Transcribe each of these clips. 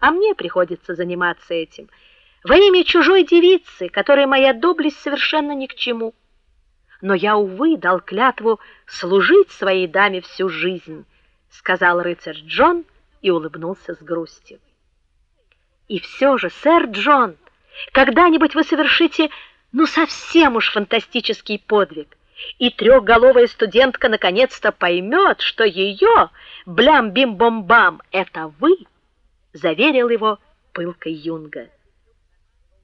А мне приходится заниматься этим во имя чужой девицы, которой моя доблесть совершенно ни к чему. Но я увы дал клятву служить своей даме всю жизнь, сказал рыцарь Джон и улыбнулся с грустью. И все же, сэр Джон, когда-нибудь вы совершите ну совсем уж фантастический подвиг, и трехголовая студентка наконец-то поймет, что ее блям-бим-бом-бам это вы, заверил его пылкой Юнга.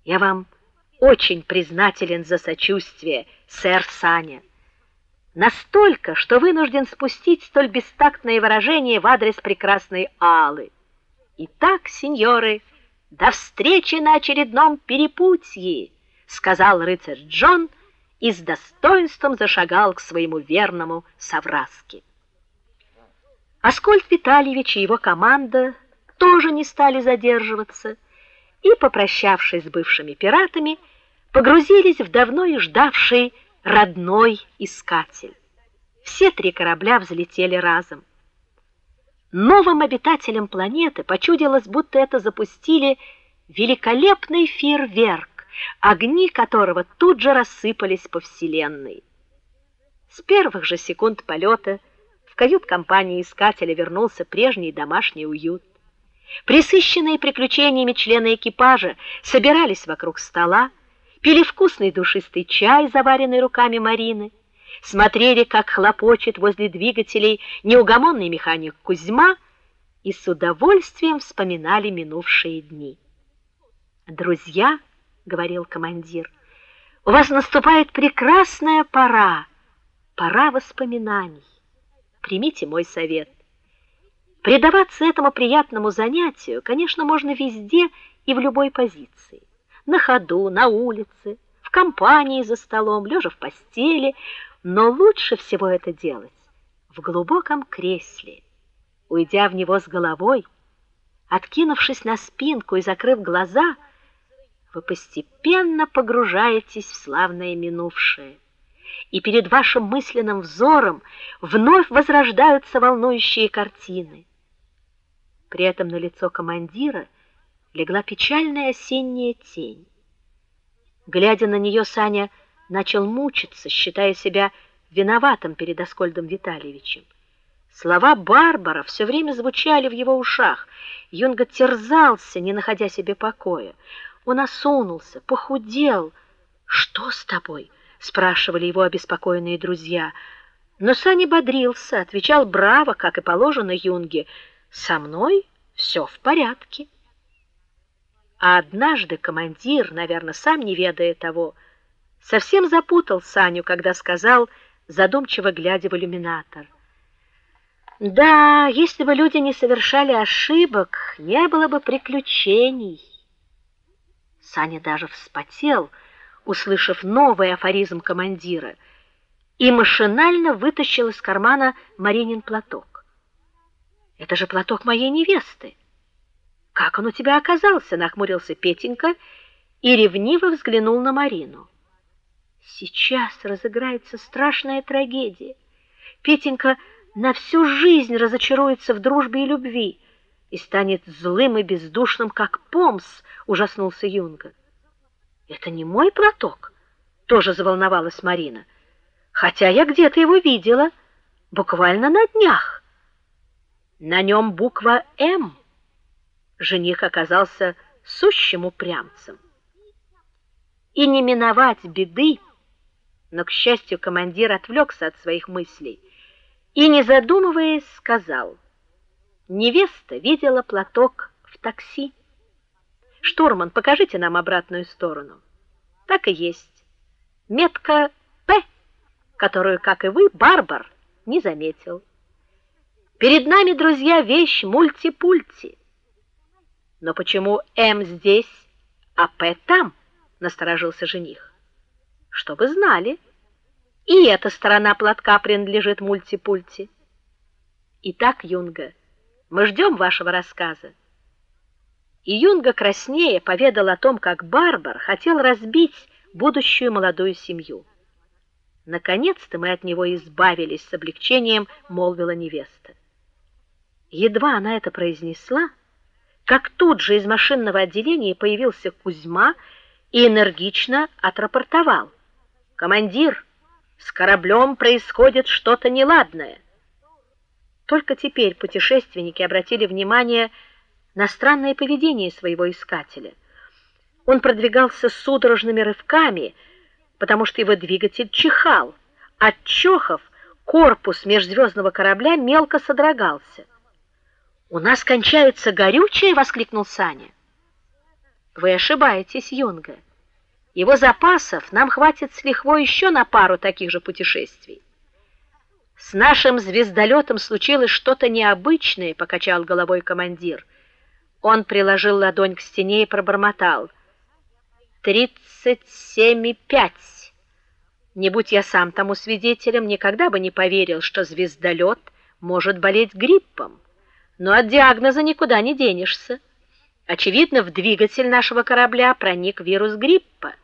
Я вам очень признателен за сочувствие, сэр Саня. Настолько, что вынужден спустить столь бестактное выражение в адрес прекрасной Аллы. Итак, сеньоры, до встречи на очередном перепутье, сказал рыцарь Джон и с достоинством зашагал к своему верному Савраске. Аскольд Витальевич и его команда тоже не стали задерживаться и, попрощавшись с бывшими пиратами, погрузились в давно и ждавший родной искатель. Все три корабля взлетели разом. Новым обитателям планеты почудилось, будто это запустили великолепный фейерверк, огни которого тут же рассыпались по вселенной. С первых же секунд полета в кают-компании искателя вернулся прежний домашний уют. Присыщенные приключениями члены экипажа собирались вокруг стола, пили вкусный душистый чай, заваренный руками Марины, смотрели, как хлопочет возле двигателей неугомонный механик Кузьма и с удовольствием вспоминали минувшие дни. Друзья, говорил командир. У вас наступает прекрасная пора, пора воспоминаний. Примите мой совет. Предаваться этому приятному занятию, конечно, можно везде и в любой позиции. На ходу, на улице, в компании за столом, лежа в постели, но лучше всего это делать в глубоком кресле, уйдя в него с головой, откинувшись на спинку и закрыв глаза, вы постепенно погружаетесь в славное минувшее. И перед вашим мысленным взором вновь возрождаются волнующие картины. При этом на лицо командира легла печальная осенняя тень. Глядя на нее, Саня начал мучиться, считая себя виноватым перед Аскольдом Витальевичем. Слова Барбара все время звучали в его ушах. Юнга терзался, не находя себе покоя. Он осунулся, похудел. "Что с тобой?" спрашивали его обеспокоенные друзья. Но Саня бодрился, отвечал браво, как и положено юнге: "Со мной все в порядке". А однажды командир, наверное, сам не ведая того, совсем запутал Саню, когда сказал, задумчиво глядя в иллюминатор: "Да, если бы люди не совершали ошибок, не было бы приключений". Саня даже вспотел, услышав новый афоризм командира, и машинально вытащил из кармана Маринин платок. Это же платок моей невесты. Как он у тебя оказался? нахмурился Петенька и ревниво взглянул на Марину. Сейчас разыграется страшная трагедия. Петенька на всю жизнь разочаруется в дружбе и любви и станет злым и бездушным, как Помс, ужаснулся Юнга. Это не мой платок, тоже заволновалась Марина. Хотя я где-то его видела, буквально на днях. На нем буква М. Жених оказался сущим упрямцем. И не миновать беды, но к счастью, командир отвлекся от своих мыслей и не задумываясь сказал: Невеста видела платок в такси. Штурман, покажите нам обратную сторону. Так и есть. Метка П, которую, как и вы, Барбар, не заметил. Перед нами, друзья, вещь мультипульти. Но почему М здесь, а П там? насторожился жених. Чтобы знали. И эта сторона платка принадлежит мультипульти. Итак, Юнга, мы ждем вашего рассказа. И Юнга краснее поведал о том, как Барбар хотел разбить будущую молодую семью. Наконец-то мы от него избавились, с облегчением молвила невеста. Едва она это произнесла, как тут же из машинного отделения появился Кузьма и энергично отрапортовал: "Командир, с кораблем происходит что-то неладное". Только теперь путешественники обратили внимание на странное поведение своего искателя. Он продвигался судорожными рывками, потому что его двигатель чихал, а чохов корпус межзвездного корабля мелко содрогался. У нас кончается горючее, воскликнул Саня. Вы ошибаетесь, Юнга. Его запасов нам хватит с лихвой еще на пару таких же путешествий. С нашим звездолетом случилось что-то необычное, покачал головой командир. Он приложил ладонь к стене и пробормотал: «Тридцать семь и пять. Не будь я сам тому свидетелем, никогда бы не поверил, что звездолет может болеть гриппом. Но от диагноза никуда не денешься. Очевидно, в двигатель нашего корабля проник вирус гриппа.